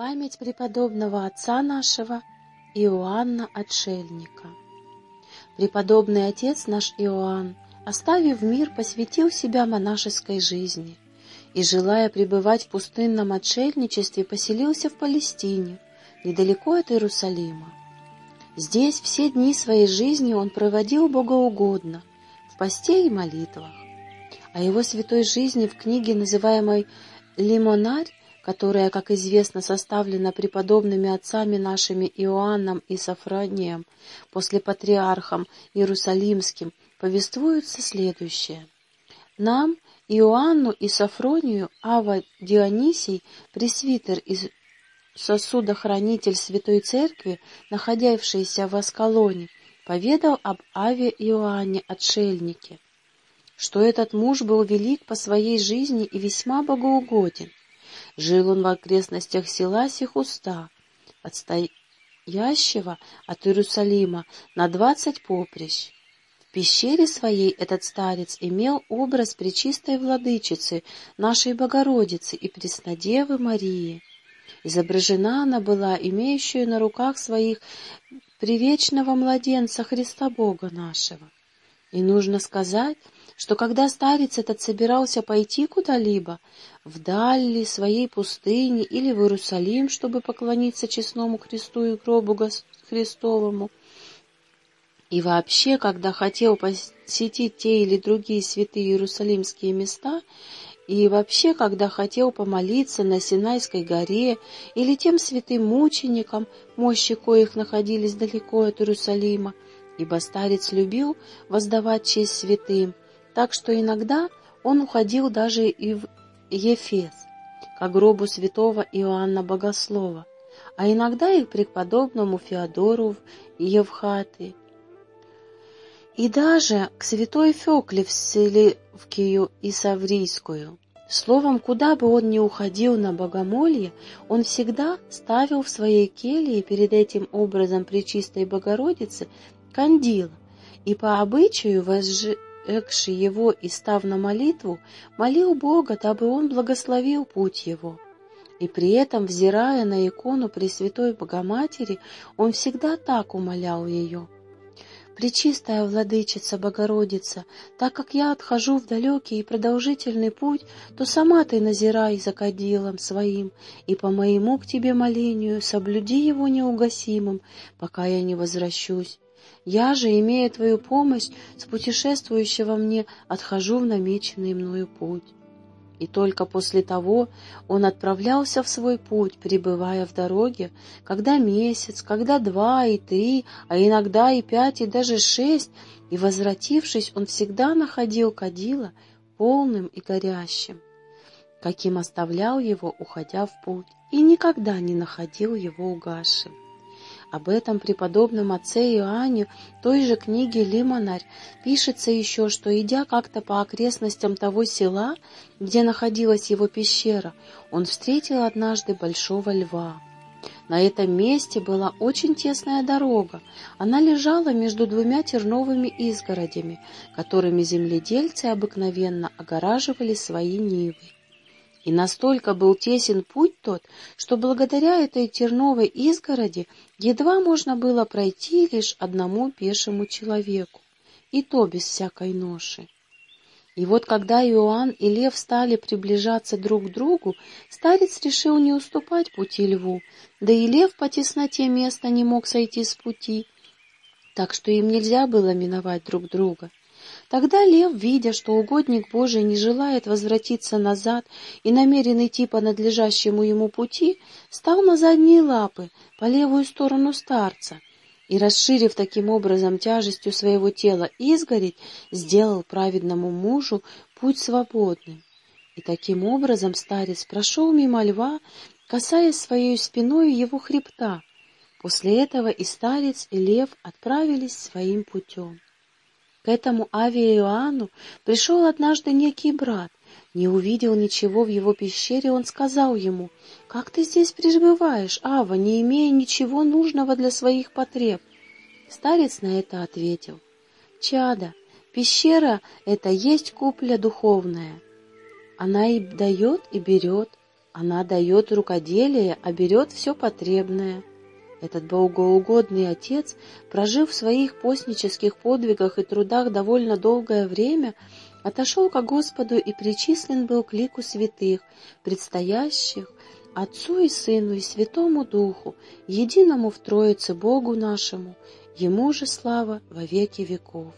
Память преподобного отца нашего Иоанна Отшельника. Преподобный отец наш Иоанн, оставив мир, посвятил себя монашеской жизни и, желая пребывать в пустынном отшельничестве, поселился в Палестине, недалеко от Иерусалима. Здесь все дни своей жизни он проводил богоугодно, в посте и молитвах. О его святой жизни в книге, называемой «Лимонарь», которая, как известно, составлена преподобными отцами нашими Иоанном и Сафронием, после патриархом Иерусалимским, повествуется следующее. Нам, Иоанну и Сафронию, Ава Дионисий, пресвитер из сосудохранитель Святой Церкви, находившийся в Аскалоне, поведал об Аве Иоанне, отшельнике, что этот муж был велик по своей жизни и весьма богоугоден, Жил он в окрестностях села Сихуста, отстоящего от Иерусалима на двадцать поприщ. В пещере своей этот старец имел образ Пречистой Владычицы, нашей Богородицы и Преснодевы Марии. Изображена она была, имеющую на руках своих привечного младенца Христа Бога нашего. И нужно сказать, что когда старец этот собирался пойти куда-либо, вдаль ли своей пустыни или в Иерусалим, чтобы поклониться честному кресту и гробу Христовому, и вообще, когда хотел посетить те или другие святые иерусалимские места, и вообще, когда хотел помолиться на Синайской горе или тем святым мученикам, мощи коих находились далеко от Иерусалима, ибо старец любил воздавать честь святым, так что иногда он уходил даже и в Ефес, к гробу святого Иоанна Богослова, а иногда и к преподобному Феодору Евхаты, и даже к святой Фекле в Селевкию и Саврийскую. Словом, куда бы он ни уходил на богомолье, он всегда ставил в своей келье перед этим образом Пречистой Богородицы кандил, и по обычаю возжи Экши его и став на молитву, молил Бога, дабы он благословил путь его. И при этом, взирая на икону Пресвятой Богоматери, он всегда так умолял ее. «Пречистая Владычица Богородица, так как я отхожу в далекий и продолжительный путь, то сама ты назирай за кадилом своим, и по моему к тебе молению соблюди его неугасимым, пока я не возвращусь. Я же, имея Твою помощь, с путешествующего мне отхожу в намеченный мною путь. И только после того он отправлялся в свой путь, пребывая в дороге, когда месяц, когда два и три, а иногда и пять, и даже шесть, и, возвратившись, он всегда находил кадила полным и горящим, каким оставлял его, уходя в путь, и никогда не находил его угасшим. Об этом преподобном отце Иоанне той же книге «Лимонарь» пишется еще, что, идя как-то по окрестностям того села, где находилась его пещера, он встретил однажды большого льва. На этом месте была очень тесная дорога. Она лежала между двумя терновыми изгородями, которыми земледельцы обыкновенно огораживали свои нивы. И настолько был тесен путь тот, что благодаря этой терновой изгороди едва можно было пройти лишь одному пешему человеку, и то без всякой ноши. И вот когда Иоанн и Лев стали приближаться друг к другу, старец решил не уступать пути льву, да и лев по тесноте места не мог сойти с пути, так что им нельзя было миновать друг друга. Тогда лев, видя, что угодник Божий не желает возвратиться назад и намерен идти по надлежащему ему пути, стал на задние лапы по левую сторону старца и, расширив таким образом тяжестью своего тела изгореть, сделал праведному мужу путь свободным. И таким образом старец прошел мимо льва, касаясь своей спиной его хребта. После этого и старец, и лев отправились своим путем. К этому Аве пришел однажды некий брат. Не увидел ничего в его пещере, он сказал ему, «Как ты здесь пребываешь, Ава, не имея ничего нужного для своих потреб?» Старец на это ответил, «Чада, пещера — это есть купля духовная. Она и дает, и берет. Она дает рукоделие, а берет все потребное. Этот богоугодный отец, прожив в своих постнических подвигах и трудах довольно долгое время, отошел ко Господу и причислен был к лику святых, предстоящих Отцу и Сыну и Святому Духу, единому в Троице Богу нашему, Ему же слава во веки веков.